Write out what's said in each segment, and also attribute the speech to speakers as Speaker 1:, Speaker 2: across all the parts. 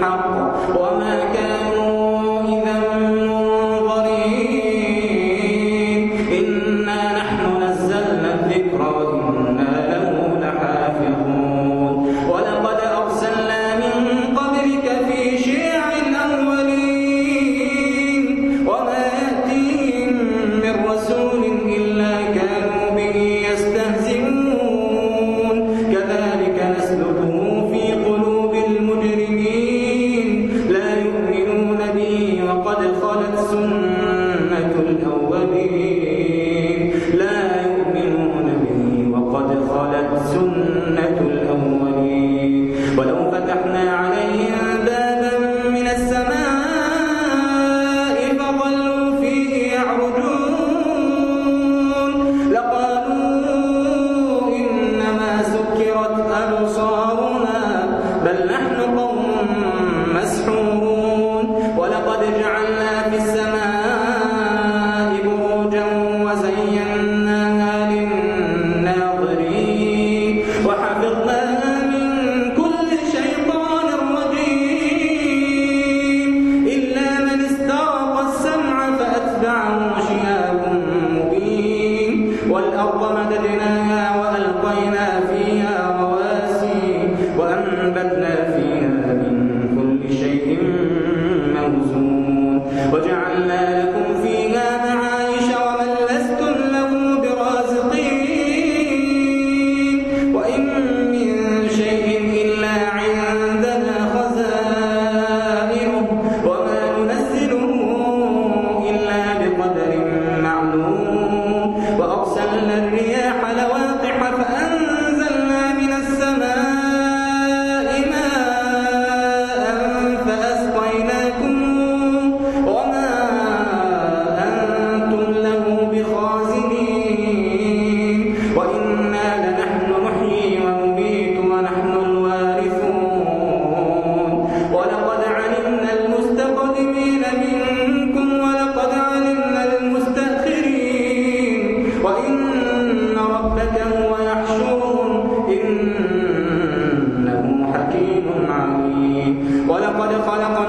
Speaker 1: بالحق Olha, olha, olha, olha.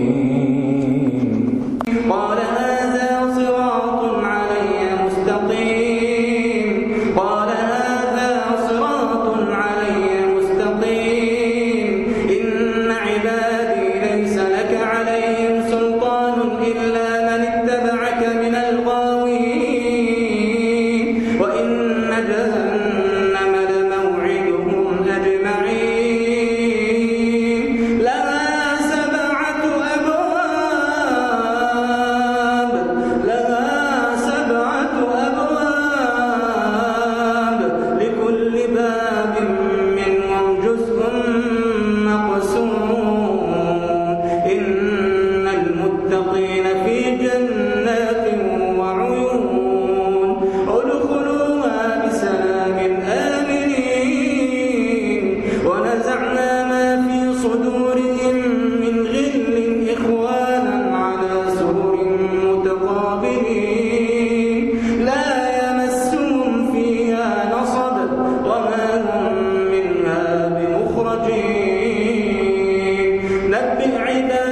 Speaker 1: الظالمين قال بالعباد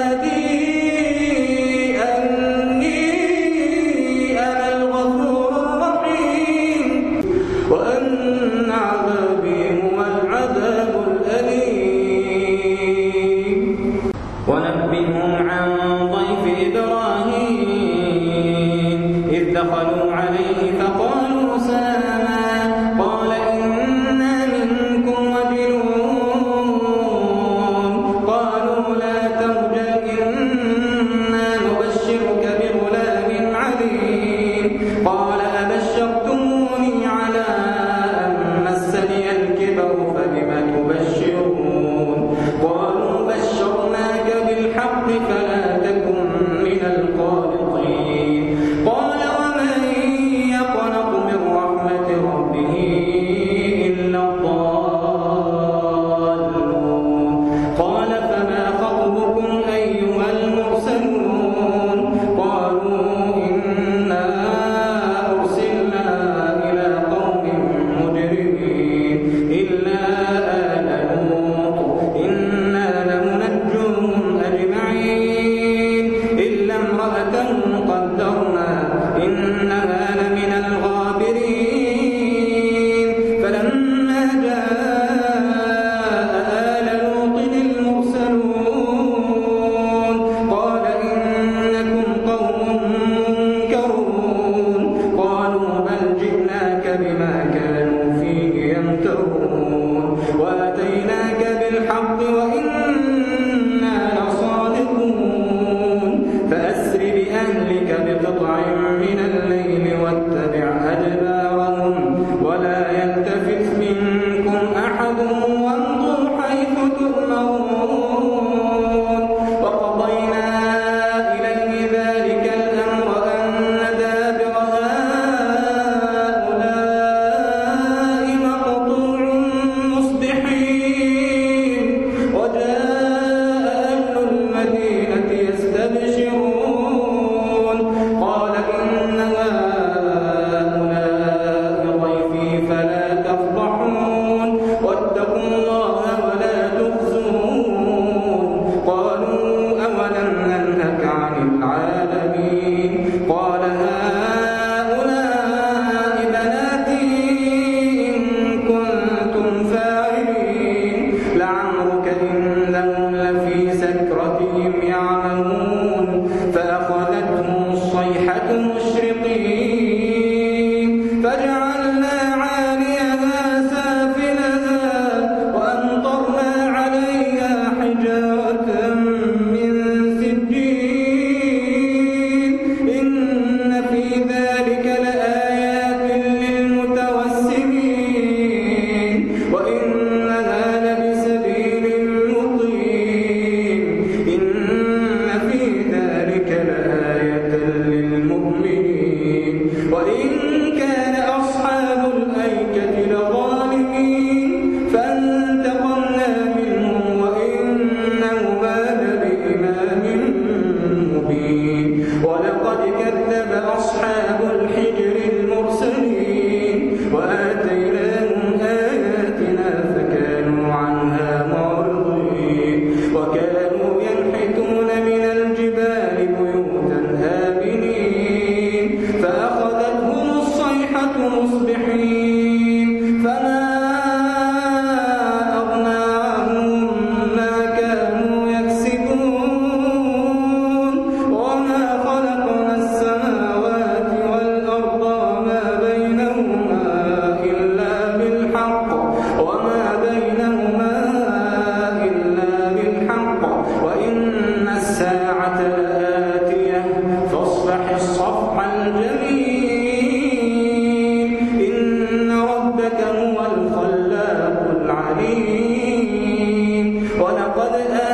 Speaker 1: وقد آه